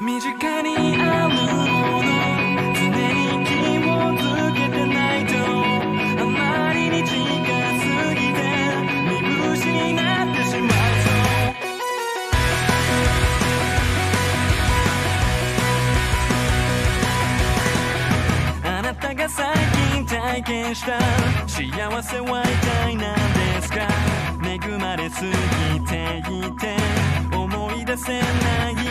身近にあるもの常に気をつけてないとあまりに近すぎて見失になってしまうぞあなたが最近体験した。幸せは一体何ですか恵まれすぎていて思い出せない